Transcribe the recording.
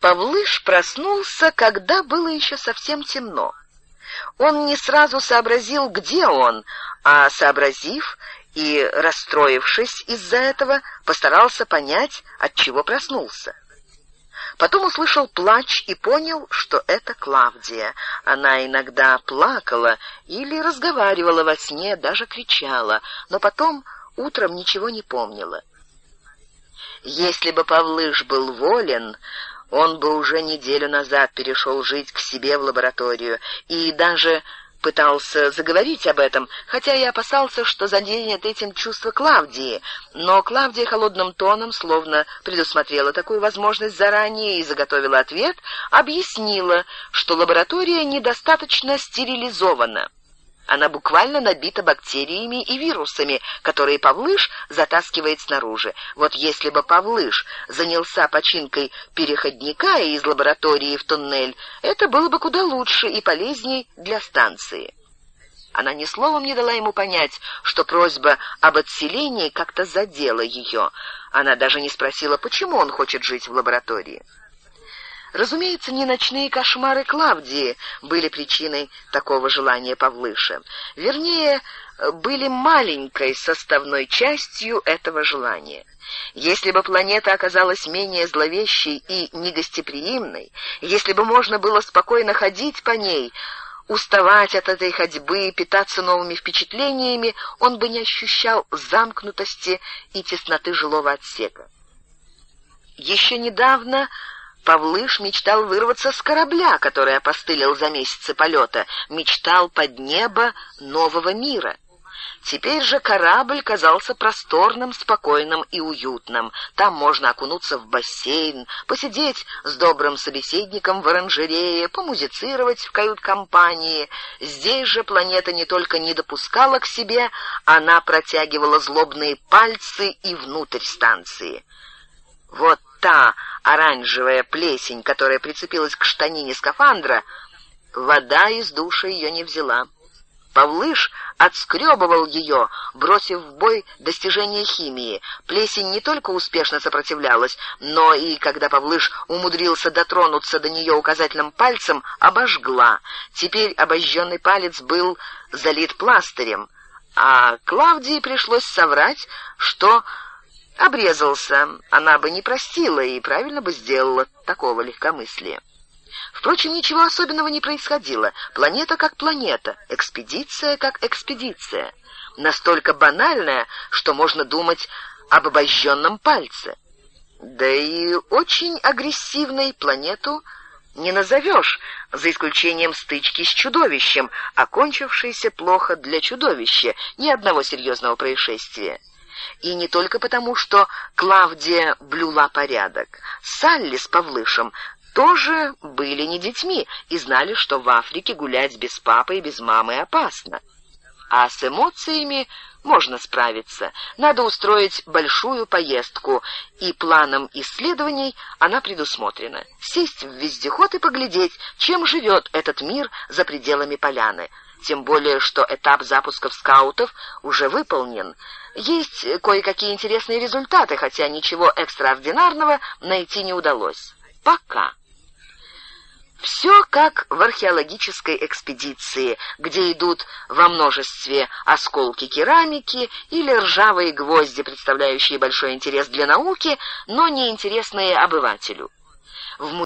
Павлыш проснулся, когда было еще совсем темно. Он не сразу сообразил, где он, а сообразив и расстроившись из-за этого, постарался понять, от чего проснулся. Потом услышал плач и понял, что это Клавдия. Она иногда плакала или разговаривала во сне, даже кричала, но потом утром ничего не помнила. Если бы Павлыш был волен, он бы уже неделю назад перешел жить к себе в лабораторию и даже пытался заговорить об этом, хотя и опасался, что заденет этим чувство Клавдии. Но Клавдия холодным тоном, словно предусмотрела такую возможность заранее и заготовила ответ, объяснила, что лаборатория недостаточно стерилизована. Она буквально набита бактериями и вирусами, которые Павлыш затаскивает снаружи. Вот если бы Павлыш занялся починкой переходника из лаборатории в туннель, это было бы куда лучше и полезней для станции. Она ни словом не дала ему понять, что просьба об отселении как-то задела ее. Она даже не спросила, почему он хочет жить в лаборатории. Разумеется, не ночные кошмары Клавдии были причиной такого желания Павлыша. Вернее, были маленькой составной частью этого желания. Если бы планета оказалась менее зловещей и негостеприимной, если бы можно было спокойно ходить по ней, уставать от этой ходьбы, питаться новыми впечатлениями, он бы не ощущал замкнутости и тесноты жилого отсека. Еще недавно Павлыш мечтал вырваться с корабля, который опостылил за месяцы полета, мечтал под небо нового мира. Теперь же корабль казался просторным, спокойным и уютным. Там можно окунуться в бассейн, посидеть с добрым собеседником в оранжерее, помузицировать в кают-компании. Здесь же планета не только не допускала к себе, она протягивала злобные пальцы и внутрь станции. Вот та оранжевая плесень, которая прицепилась к штанине скафандра, вода из душа ее не взяла. Павлыш отскребывал ее, бросив в бой достижение химии. Плесень не только успешно сопротивлялась, но и, когда Павлыш умудрился дотронуться до нее указательным пальцем, обожгла. Теперь обожженный палец был залит пластырем, а Клавдии пришлось соврать, что обрезался, она бы не простила и правильно бы сделала такого легкомыслия. Впрочем, ничего особенного не происходило. Планета как планета, экспедиция как экспедиция. Настолько банальная, что можно думать об обожженном пальце. Да и очень агрессивной планету не назовешь, за исключением стычки с чудовищем, окончившейся плохо для чудовища, ни одного серьезного происшествия. И не только потому, что Клавдия блюла порядок. Салли с Павлышем тоже были не детьми и знали, что в Африке гулять без папы и без мамы опасно. А с эмоциями можно справиться. Надо устроить большую поездку, и планом исследований она предусмотрена. Сесть в вездеход и поглядеть, чем живет этот мир за пределами поляны. Тем более, что этап запусков скаутов уже выполнен. Есть кое-какие интересные результаты, хотя ничего экстраординарного найти не удалось. Пока. Все как в археологической экспедиции, где идут во множестве осколки керамики или ржавые гвозди, представляющие большой интерес для науки, но не интересные обывателю. В